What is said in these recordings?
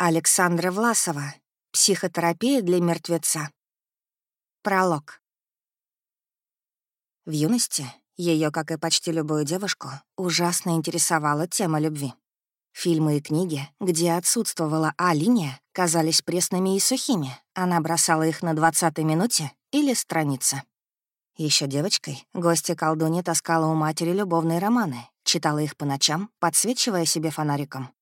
Александра Власова. Психотерапия для мертвеца. Пролог. В юности ее, как и почти любую девушку, ужасно интересовала тема любви. Фильмы и книги, где отсутствовала А-линия, казались пресными и сухими. Она бросала их на 20-й минуте или странице. Еще девочкой гостья колдунья таскала у матери любовные романы, читала их по ночам, подсвечивая себе фонариком.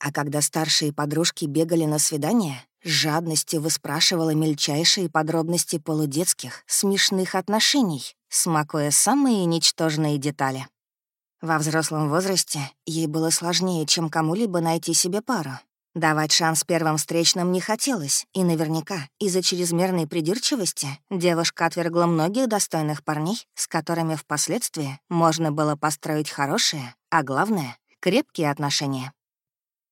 А когда старшие подружки бегали на свидание, с жадностью выспрашивала мельчайшие подробности полудетских, смешных отношений, смакуя самые ничтожные детали. Во взрослом возрасте ей было сложнее, чем кому-либо найти себе пару. Давать шанс первым встречным не хотелось, и наверняка из-за чрезмерной придирчивости девушка отвергла многих достойных парней, с которыми впоследствии можно было построить хорошие, а главное — крепкие отношения.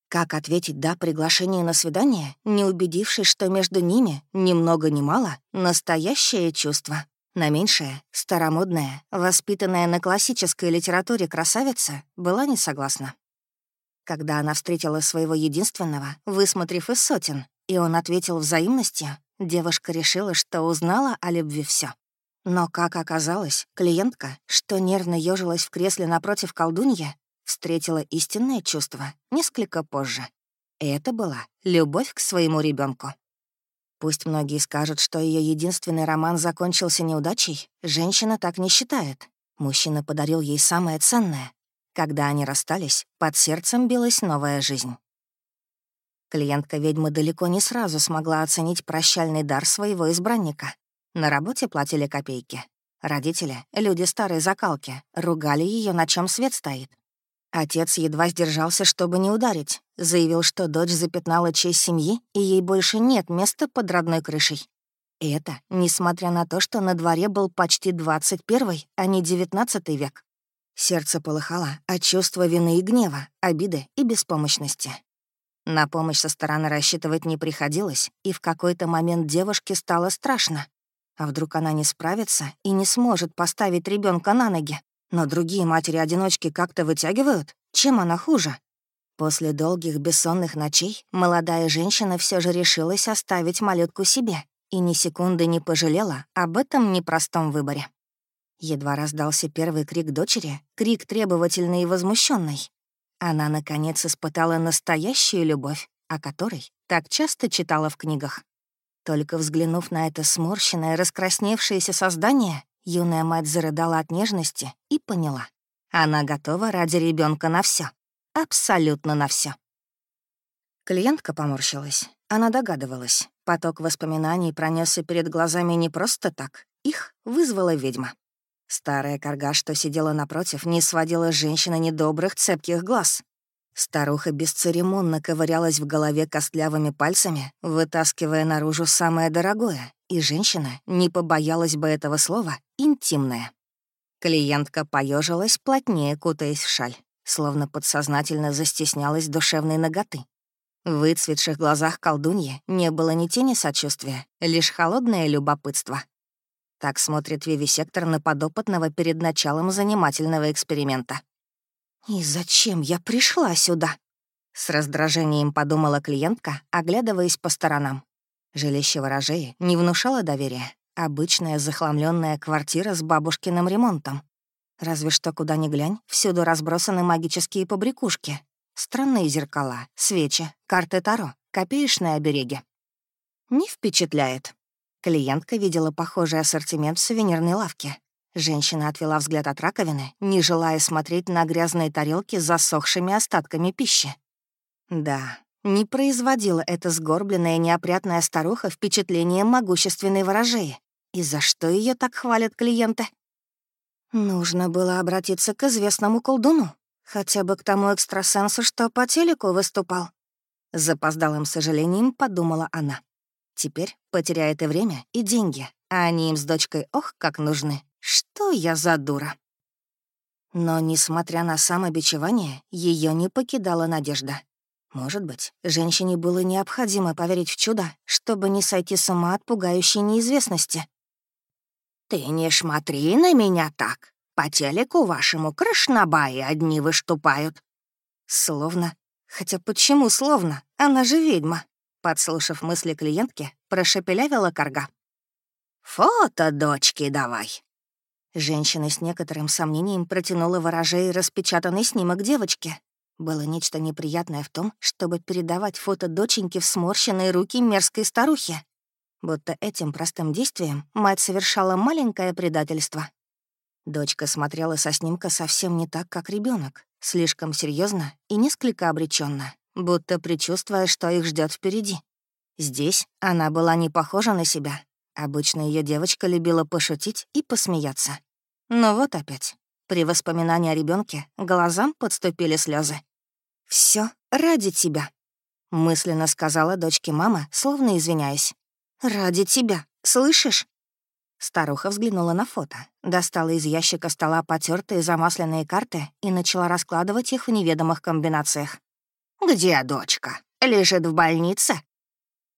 Как ответить «да» приглашению на свидание, не убедившись, что между ними ни много ни мало настоящее чувство? На меньшее, старомодная, воспитанная на классической литературе красавица была не согласна. Когда она встретила своего единственного, высмотрев из сотен, и он ответил взаимностью, девушка решила, что узнала о любви все. Но, как оказалось, клиентка, что нервно ёжилась в кресле напротив колдунья, встретила истинное чувство несколько позже. Это была любовь к своему ребенку. Пусть многие скажут, что ее единственный роман закончился неудачей, женщина так не считает. Мужчина подарил ей самое ценное. Когда они расстались, под сердцем билась новая жизнь. Клиентка ведьмы далеко не сразу смогла оценить прощальный дар своего избранника. На работе платили копейки. Родители, люди старой закалки, ругали ее, на чем свет стоит. Отец едва сдержался, чтобы не ударить. Заявил, что дочь запятнала честь семьи, и ей больше нет места под родной крышей. Это несмотря на то, что на дворе был почти 21 а не 19 век. Сердце полыхало от чувства вины и гнева, обиды и беспомощности. На помощь со стороны рассчитывать не приходилось, и в какой-то момент девушке стало страшно. А вдруг она не справится и не сможет поставить ребенка на ноги? Но другие матери-одиночки как-то вытягивают. Чем она хуже? После долгих бессонных ночей молодая женщина все же решилась оставить малютку себе и ни секунды не пожалела об этом непростом выборе. Едва раздался первый крик дочери, крик требовательный и возмущенный. Она, наконец, испытала настоящую любовь, о которой так часто читала в книгах. Только взглянув на это сморщенное, раскрасневшееся создание, Юная мать зарыдала от нежности и поняла. Она готова ради ребенка на все, Абсолютно на все. Клиентка поморщилась. Она догадывалась. Поток воспоминаний пронесся перед глазами не просто так. Их вызвала ведьма. Старая корга, что сидела напротив, не сводила с женщины недобрых, цепких глаз. Старуха бесцеремонно ковырялась в голове костлявыми пальцами, вытаскивая наружу самое дорогое, и женщина не побоялась бы этого слова «интимная». Клиентка поежилась, плотнее кутаясь в шаль, словно подсознательно застеснялась душевной ноготы. В выцветших глазах колдуньи не было ни тени сочувствия, лишь холодное любопытство. Так смотрит вивисектор на подопытного перед началом занимательного эксперимента. «И зачем я пришла сюда?» С раздражением подумала клиентка, оглядываясь по сторонам. Жилище ворожеи не внушало доверия. Обычная захламленная квартира с бабушкиным ремонтом. Разве что куда ни глянь, всюду разбросаны магические побрякушки. Странные зеркала, свечи, карты Таро, копеечные обереги. Не впечатляет. Клиентка видела похожий ассортимент в сувенирной лавке. Женщина отвела взгляд от раковины, не желая смотреть на грязные тарелки с засохшими остатками пищи. Да, не производила эта сгорбленная неопрятная старуха впечатление могущественной ворожеи. И за что ее так хвалят клиенты? Нужно было обратиться к известному колдуну, хотя бы к тому экстрасенсу, что по телеку выступал. Запоздалым сожалением подумала она. Теперь потеряет и время, и деньги, а они им с дочкой ох как нужны. Что я за дура? Но, несмотря на самобичевание, ее не покидала надежда. Может быть, женщине было необходимо поверить в чудо, чтобы не сойти с ума от пугающей неизвестности. «Ты не смотри на меня так. По телеку вашему крышнабаи одни выступают». Словно Хотя почему словно? Она же ведьма. Подслушав мысли клиентки, прошепелявила корга. «Фото дочки давай». Женщина с некоторым сомнением протянула ворожей распечатанный снимок девочки. Было нечто неприятное в том, чтобы передавать фото доченьки в сморщенные руки мерзкой старухи. Будто этим простым действием мать совершала маленькое предательство. Дочка смотрела со снимка совсем не так, как ребенок, слишком серьезно и несколько обреченно будто предчувствуя, что их ждет впереди. Здесь она была не похожа на себя. Обычно ее девочка любила пошутить и посмеяться. Но вот опять. При воспоминании о ребенке глазам подступили слезы. Все ради тебя», — мысленно сказала дочке мама, словно извиняясь. «Ради тебя, слышишь?» Старуха взглянула на фото, достала из ящика стола потертые замасленные карты и начала раскладывать их в неведомых комбинациях. «Где дочка? Лежит в больнице?»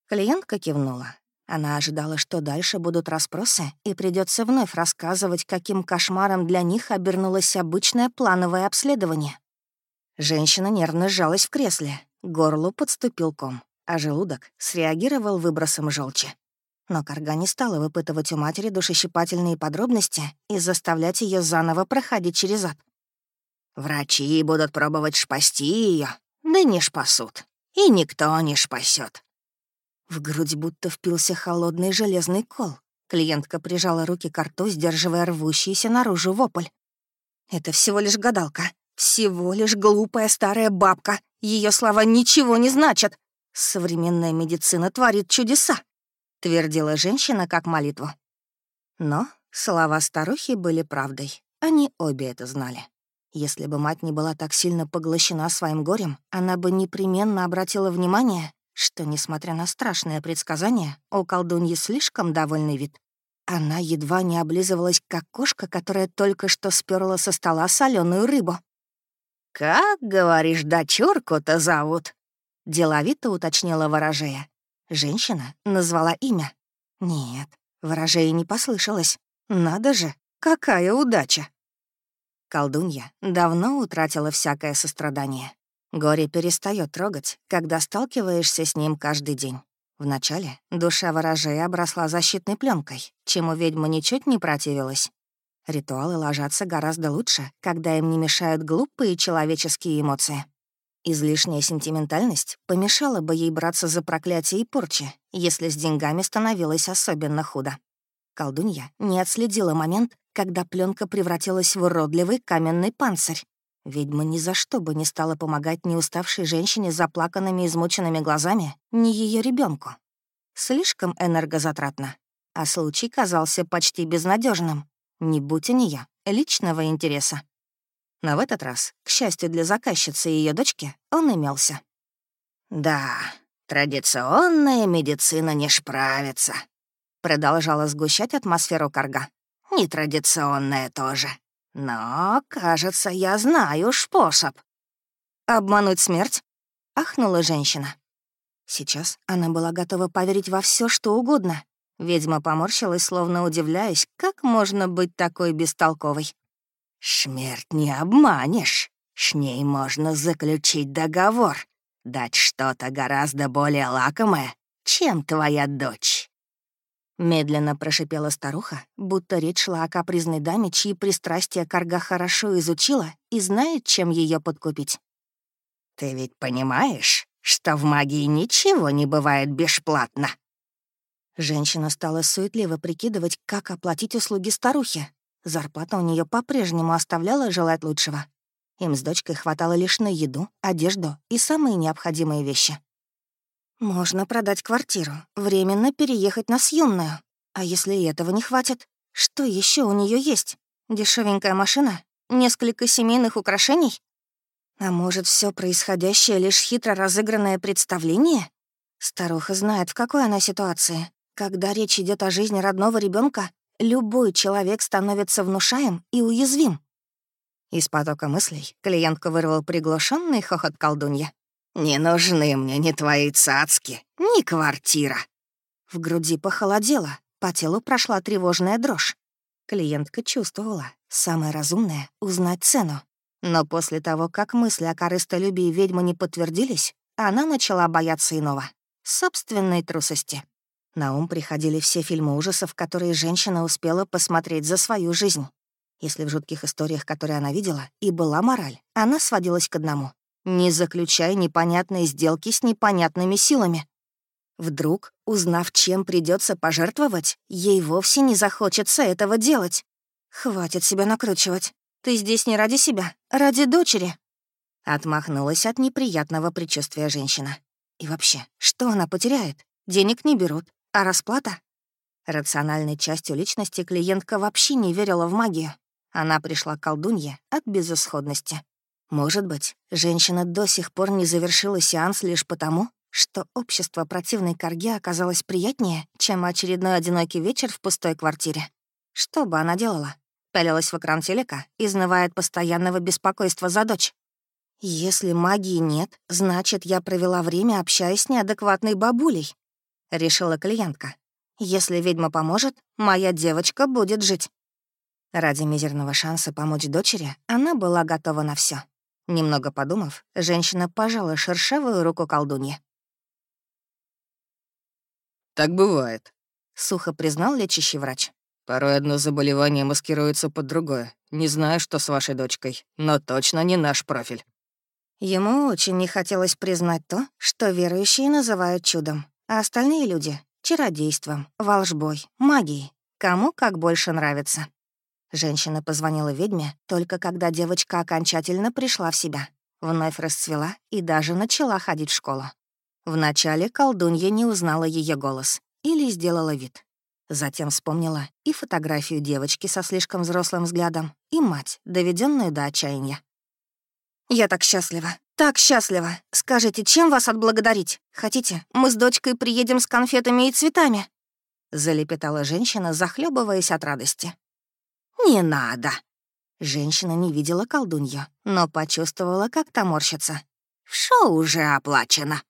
Клиентка кивнула. Она ожидала, что дальше будут расспросы, и придется вновь рассказывать, каким кошмаром для них обернулось обычное плановое обследование. Женщина нервно сжалась в кресле, горлу подступил ком, а желудок среагировал выбросом желчи. Но Карга не стала выпытывать у матери душещипательные подробности и заставлять ее заново проходить через ад. «Врачи будут пробовать спасти ее, да не спасут. И никто не спасет. В грудь будто впился холодный железный кол. Клиентка прижала руки к рту, сдерживая рвущийся наружу вопль. «Это всего лишь гадалка. Всего лишь глупая старая бабка. Ее слова ничего не значат. Современная медицина творит чудеса», — твердила женщина как молитву. Но слова старухи были правдой. Они обе это знали. Если бы мать не была так сильно поглощена своим горем, она бы непременно обратила внимание, что, несмотря на страшное предсказание, у колдуньи слишком довольный вид. Она едва не облизывалась, как кошка, которая только что сперла со стола соленую рыбу. «Как, говоришь, дочурку-то зовут?» — деловито уточнила ворожея. Женщина назвала имя. Нет, ворожея не послышалось. Надо же, какая удача! Колдунья давно утратила всякое сострадание. Горе перестает трогать, когда сталкиваешься с ним каждый день. Вначале душа ворожей обросла защитной пленкой, чему ведьма ничуть не противилась. Ритуалы ложатся гораздо лучше, когда им не мешают глупые человеческие эмоции. Излишняя сентиментальность помешала бы ей браться за проклятие и порчи, если с деньгами становилось особенно худо. Колдунья не отследила момент, когда пленка превратилась в уродливый каменный панцирь. Ведьма ни за что бы не стала помогать ни уставшей женщине с заплаканными измученными глазами, ни ее ребенку. Слишком энергозатратно. А случай казался почти безнадежным. Не будь у нее личного интереса. Но в этот раз, к счастью для заказчицы и ее дочки, он имелся. «Да, традиционная медицина не справится», — продолжала сгущать атмосферу карга. Нетрадиционная тоже. Но, кажется, я знаю способ. «Обмануть смерть?» — ахнула женщина. Сейчас она была готова поверить во все, что угодно. Ведьма поморщилась, словно удивляясь, как можно быть такой бестолковой. «Смерть не обманешь. С ней можно заключить договор, дать что-то гораздо более лакомое, чем твоя дочь». Медленно прошипела старуха, будто речь шла о капризной даме, чьи пристрастия Карга хорошо изучила и знает, чем ее подкупить. «Ты ведь понимаешь, что в магии ничего не бывает бесплатно?» Женщина стала суетливо прикидывать, как оплатить услуги старухи. Зарплата у нее по-прежнему оставляла желать лучшего. Им с дочкой хватало лишь на еду, одежду и самые необходимые вещи. Можно продать квартиру, временно переехать на съемную. А если этого не хватит, что еще у нее есть? Дешевенькая машина? Несколько семейных украшений? А может, все происходящее лишь хитро разыгранное представление? Старуха знает, в какой она ситуации. Когда речь идет о жизни родного ребенка, любой человек становится внушаем и уязвим. Из потока мыслей клиентка вырвал приглушенный хохот колдунья. «Не нужны мне ни твои цацки, ни квартира». В груди похолодело, по телу прошла тревожная дрожь. Клиентка чувствовала, самое разумное — узнать цену. Но после того, как мысли о корыстолюбии ведьмы не подтвердились, она начала бояться иного — собственной трусости. На ум приходили все фильмы ужасов, которые женщина успела посмотреть за свою жизнь. Если в жутких историях, которые она видела, и была мораль, она сводилась к одному — не заключай непонятные сделки с непонятными силами. Вдруг, узнав, чем придется пожертвовать, ей вовсе не захочется этого делать. «Хватит себя накручивать. Ты здесь не ради себя, ради дочери». Отмахнулась от неприятного предчувствия женщина. И вообще, что она потеряет? Денег не берут, а расплата? Рациональной частью личности клиентка вообще не верила в магию. Она пришла к колдунье от безысходности. Может быть, женщина до сих пор не завершила сеанс лишь потому, что общество противной корги оказалось приятнее, чем очередной одинокий вечер в пустой квартире. Что бы она делала? Пялилась в экран телека, изнывая от постоянного беспокойства за дочь. «Если магии нет, значит, я провела время, общаясь с неадекватной бабулей», — решила клиентка. «Если ведьма поможет, моя девочка будет жить». Ради мизерного шанса помочь дочери она была готова на все. Немного подумав, женщина пожала шершавую руку колдуньи. «Так бывает», — сухо признал лечащий врач. «Порой одно заболевание маскируется под другое. Не знаю, что с вашей дочкой, но точно не наш профиль». Ему очень не хотелось признать то, что верующие называют чудом, а остальные люди — чародейством, волжбой, магией. Кому как больше нравится. Женщина позвонила ведьме только когда девочка окончательно пришла в себя. Вновь расцвела и даже начала ходить в школу. Вначале колдунья не узнала ее голос или сделала вид. Затем вспомнила и фотографию девочки со слишком взрослым взглядом, и мать, доведенную до отчаяния. «Я так счастлива, так счастлива. Скажите, чем вас отблагодарить? Хотите, мы с дочкой приедем с конфетами и цветами?» Залепетала женщина, захлебываясь от радости. «Не надо!» Женщина не видела колдунью, но почувствовала, как та морщится. «Шоу уже оплачено!»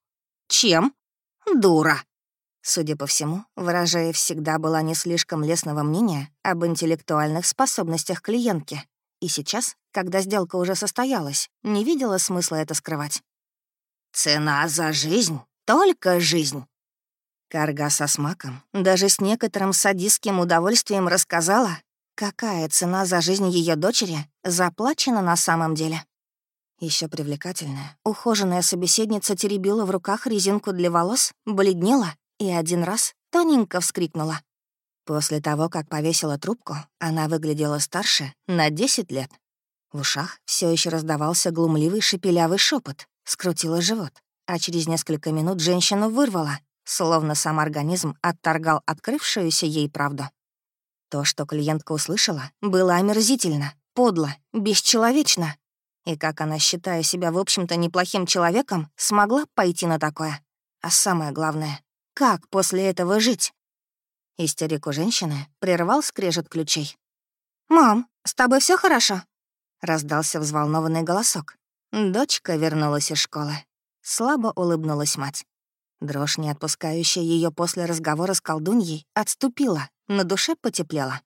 «Чем?» «Дура!» Судя по всему, выражая всегда была не слишком лестного мнения об интеллектуальных способностях клиентки. И сейчас, когда сделка уже состоялась, не видела смысла это скрывать. «Цена за жизнь, только жизнь!» Карга со смаком даже с некоторым садистским удовольствием рассказала, какая цена за жизнь ее дочери заплачена на самом деле. Еще привлекательная, ухоженная собеседница теребила в руках резинку для волос, бледнела и один раз тоненько вскрикнула. После того, как повесила трубку, она выглядела старше на 10 лет. В ушах все еще раздавался глумливый шепелявый шепот, скрутила живот, а через несколько минут женщину вырвала, словно сам организм отторгал открывшуюся ей правду. То, что клиентка услышала, было омерзительно, подло, бесчеловечно и как она, считая себя, в общем-то, неплохим человеком, смогла пойти на такое. А самое главное, как после этого жить? Истерику женщины прервал скрежет ключей. «Мам, с тобой все хорошо?» — раздался взволнованный голосок. Дочка вернулась из школы. Слабо улыбнулась мать. Дрожь, не отпускающая ее после разговора с колдуньей, отступила, на душе потеплела.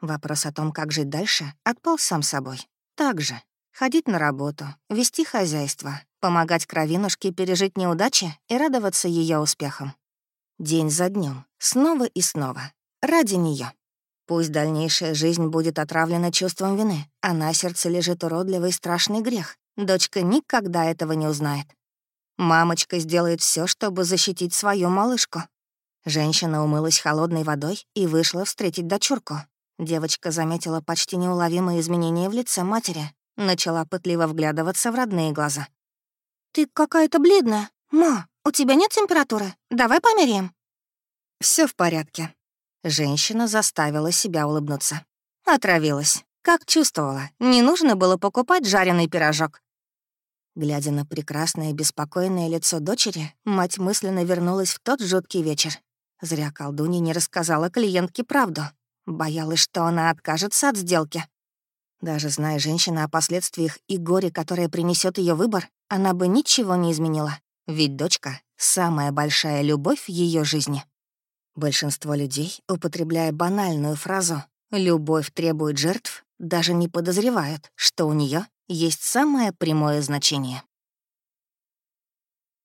Вопрос о том, как жить дальше, отпал сам собой. Так же, Ходить на работу, вести хозяйство, помогать кровинушке пережить неудачи и радоваться ее успехам. День за днем, снова и снова, ради нее. Пусть дальнейшая жизнь будет отравлена чувством вины, а на сердце лежит уродливый страшный грех. Дочка никогда этого не узнает. Мамочка сделает все, чтобы защитить свою малышку. Женщина умылась холодной водой и вышла встретить дочурку. Девочка заметила почти неуловимые изменения в лице матери, Начала пытливо вглядываться в родные глаза. «Ты какая-то бледная. Ма, у тебя нет температуры? Давай померяем». Все в порядке». Женщина заставила себя улыбнуться. Отравилась. Как чувствовала, не нужно было покупать жареный пирожок. Глядя на прекрасное беспокойное лицо дочери, мать мысленно вернулась в тот жуткий вечер. Зря колдунья не рассказала клиентке правду. Боялась, что она откажется от сделки. Даже зная женщина о последствиях и горе, которое принесет ее выбор, она бы ничего не изменила. Ведь дочка — самая большая любовь ее жизни. Большинство людей, употребляя банальную фразу «любовь требует жертв», даже не подозревают, что у нее есть самое прямое значение.